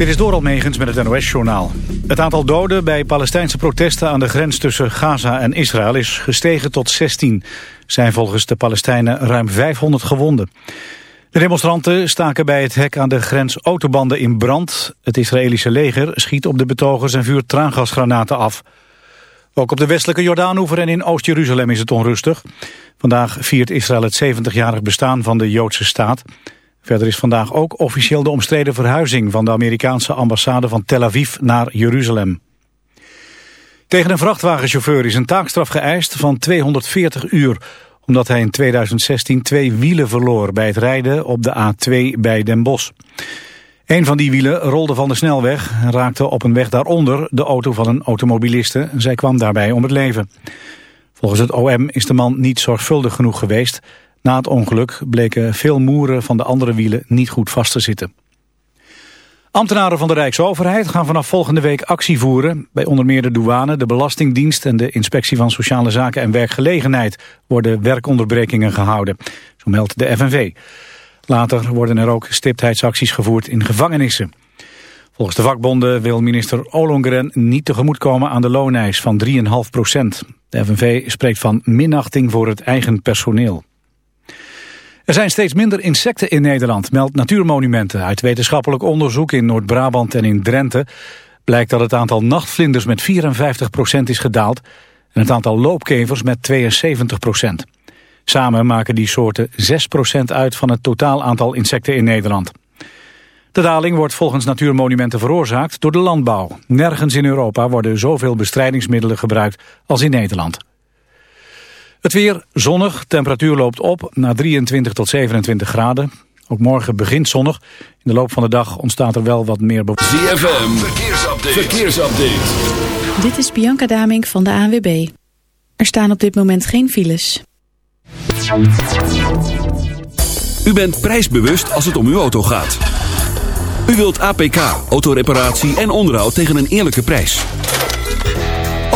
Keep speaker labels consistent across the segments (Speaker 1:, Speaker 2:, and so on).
Speaker 1: Dit is door Almegens met het NOS-journaal. Het aantal doden bij Palestijnse protesten aan de grens tussen Gaza en Israël is gestegen tot 16. zijn volgens de Palestijnen ruim 500 gewonden. De demonstranten staken bij het hek aan de grens autobanden in brand. Het Israëlische leger schiet op de betogers en vuurt traangasgranaten af. Ook op de westelijke Jordaanoever en in Oost-Jeruzalem is het onrustig. Vandaag viert Israël het 70-jarig bestaan van de Joodse staat. Verder is vandaag ook officieel de omstreden verhuizing van de Amerikaanse ambassade van Tel Aviv naar Jeruzalem. Tegen een vrachtwagenchauffeur is een taakstraf geëist van 240 uur, omdat hij in 2016 twee wielen verloor bij het rijden op de A2 bij Den Bosch. Een van die wielen rolde van de snelweg en raakte op een weg daaronder de auto van een automobiliste. Zij kwam daarbij om het leven. Volgens het OM is de man niet zorgvuldig genoeg geweest. Na het ongeluk bleken veel moeren van de andere wielen niet goed vast te zitten. Ambtenaren van de Rijksoverheid gaan vanaf volgende week actie voeren. Bij onder meer de douane, de Belastingdienst en de Inspectie van Sociale Zaken en Werkgelegenheid worden werkonderbrekingen gehouden. Zo meldt de FNV. Later worden er ook stiptheidsacties gevoerd in gevangenissen. Volgens de vakbonden wil minister Ollongren niet tegemoetkomen aan de looneis van 3,5 procent. De FNV spreekt van minachting voor het eigen personeel. Er zijn steeds minder insecten in Nederland, meldt Natuurmonumenten. Uit wetenschappelijk onderzoek in Noord-Brabant en in Drenthe blijkt dat het aantal nachtvlinders met 54% is gedaald en het aantal loopkevers met 72% Samen maken die soorten 6% uit van het totaal aantal insecten in Nederland. De daling wordt volgens Natuurmonumenten veroorzaakt door de landbouw. Nergens in Europa worden zoveel bestrijdingsmiddelen gebruikt als in Nederland. Het weer zonnig, temperatuur loopt op naar 23 tot 27 graden. Ook morgen begint zonnig. In de loop van de dag ontstaat er wel wat meer...
Speaker 2: ZFM, verkeersupdate. verkeersupdate.
Speaker 3: Dit is Bianca Damink van de ANWB. Er staan op dit moment geen files.
Speaker 2: U bent prijsbewust als het om uw auto gaat. U wilt APK, autoreparatie en onderhoud tegen een eerlijke prijs.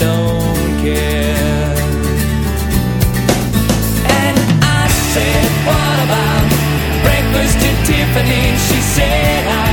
Speaker 4: don't care. And I said, What about breakfast? She said, I.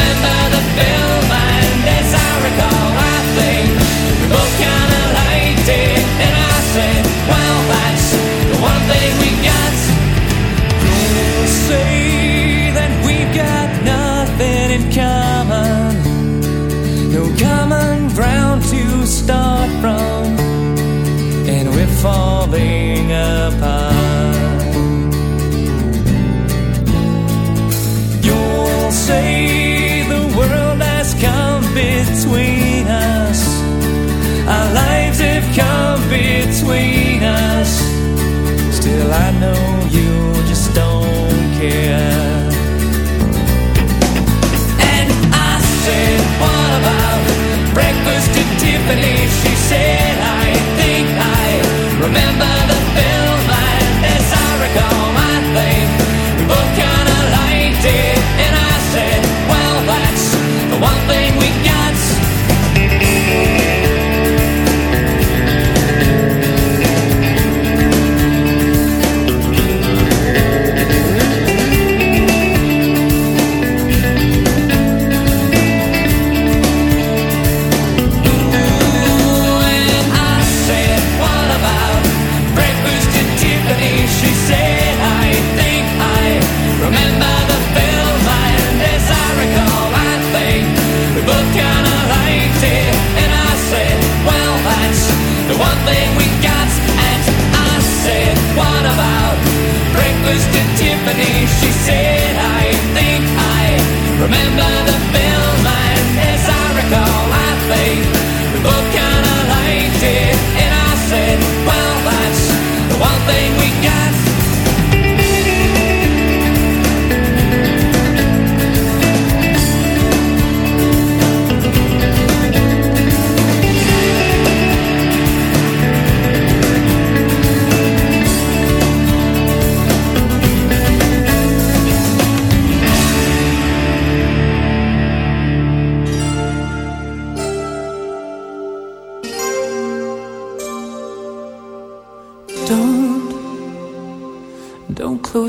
Speaker 4: remember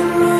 Speaker 5: to
Speaker 6: run.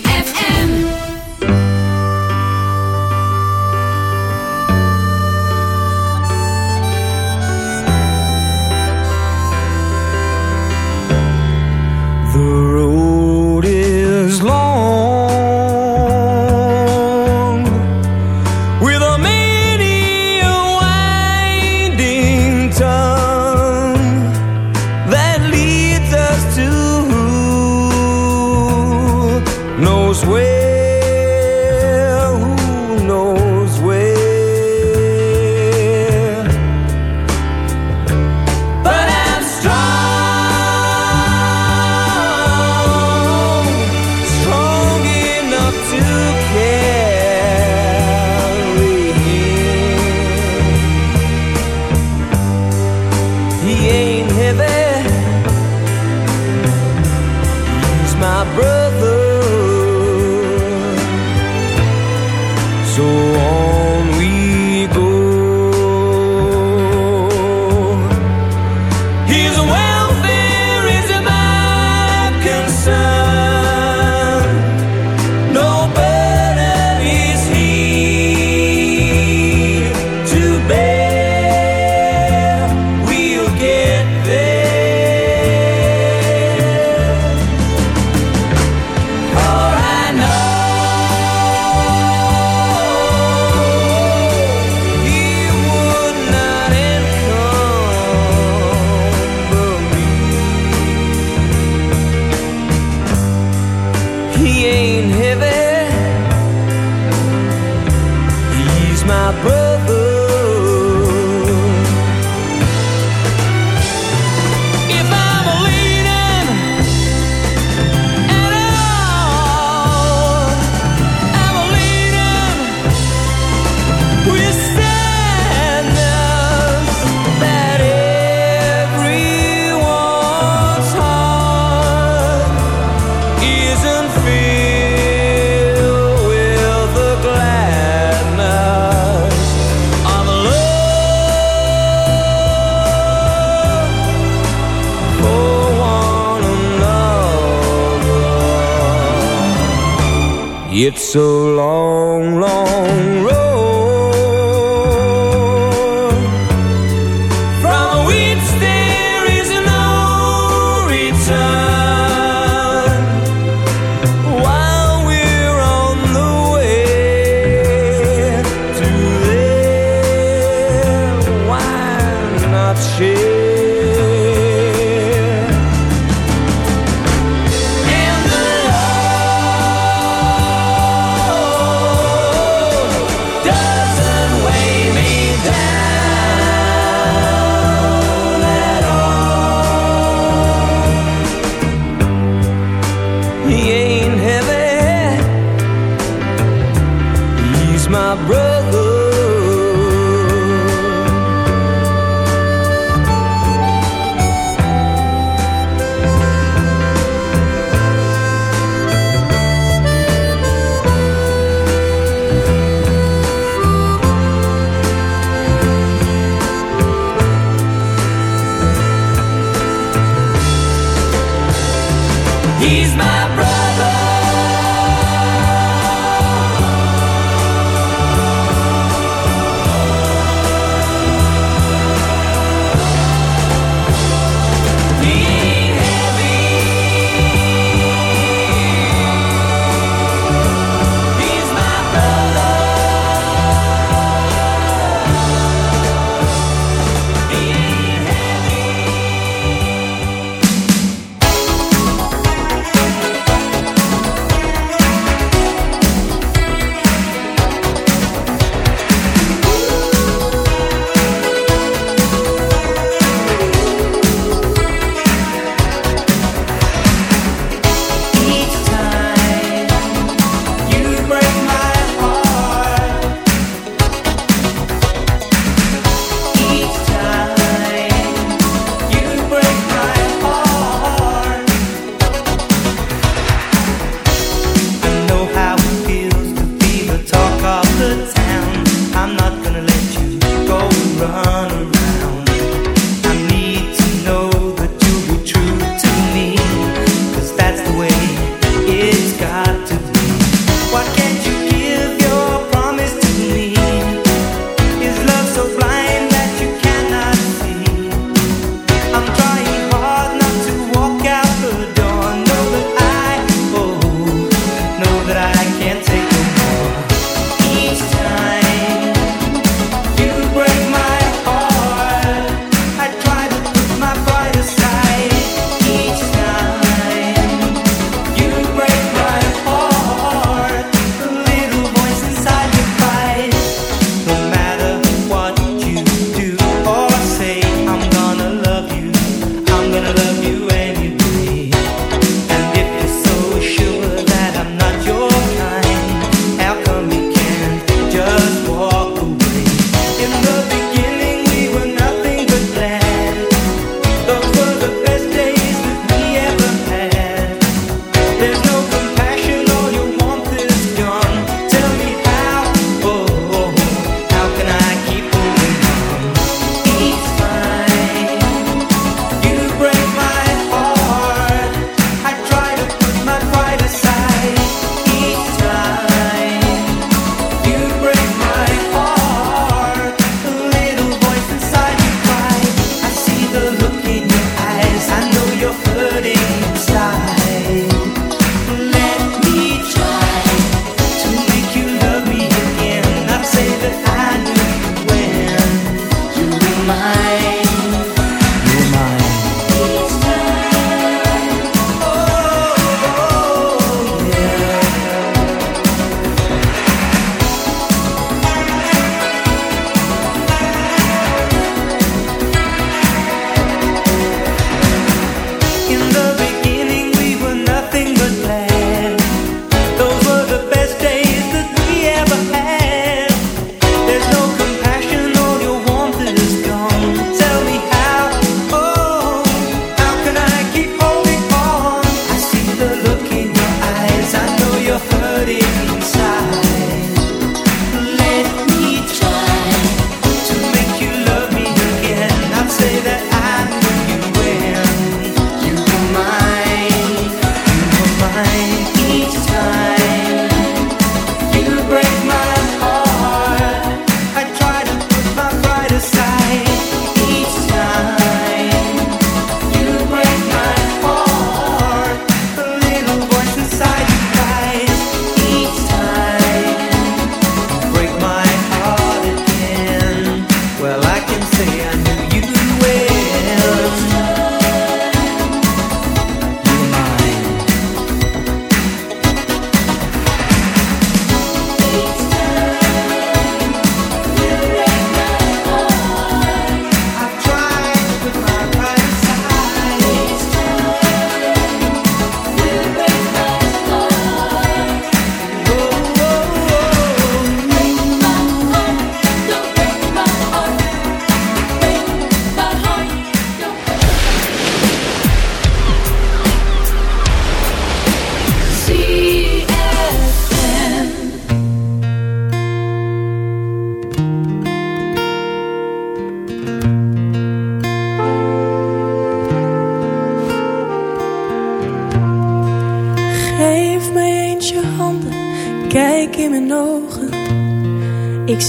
Speaker 4: knows where. It's a long, long